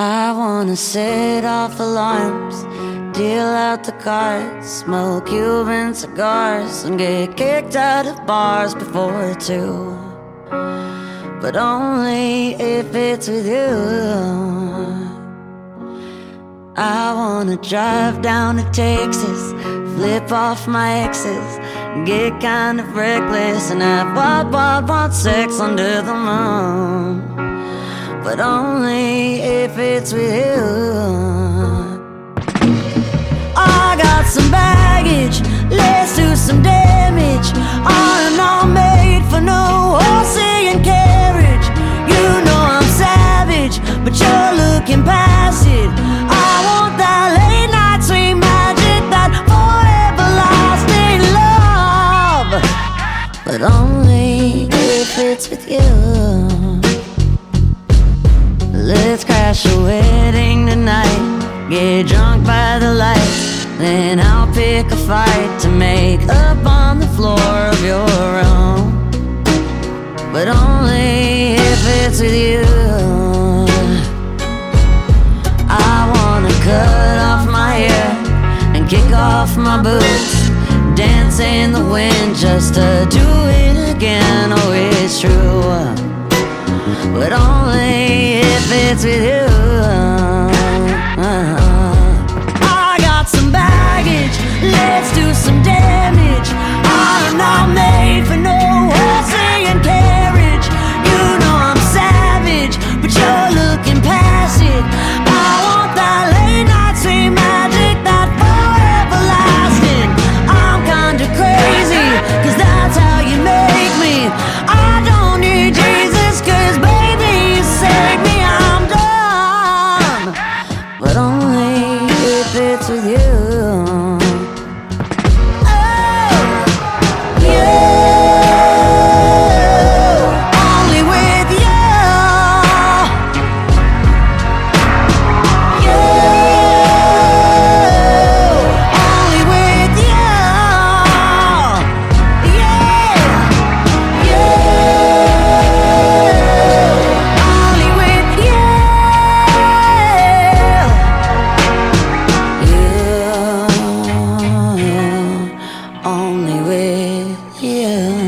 wanna set off alarms, deal out the cards, smoke Cuban cigars, and get kicked out of bars before two. But only if it's with you. I wanna drive down to Texas, flip off my exes, get kind of reckless, and have wild, wild, wild sex under the moon. But only if it's with you. I got some baggage, let's do some damage. I'm not made for no horse carriage. You know I'm savage, but you're looking past it. I want that late night sweet magic, that forever lasting love. But only if it's with you. Let's crash a wedding tonight. Get drunk by the lights. Then I'll pick a fight to make up on the floor of your room. But only if it's with you. I wanna cut off my hair and kick off my boots. Dance in the wind just to do it again. Oh, it's true. But only if it's with you. only with you.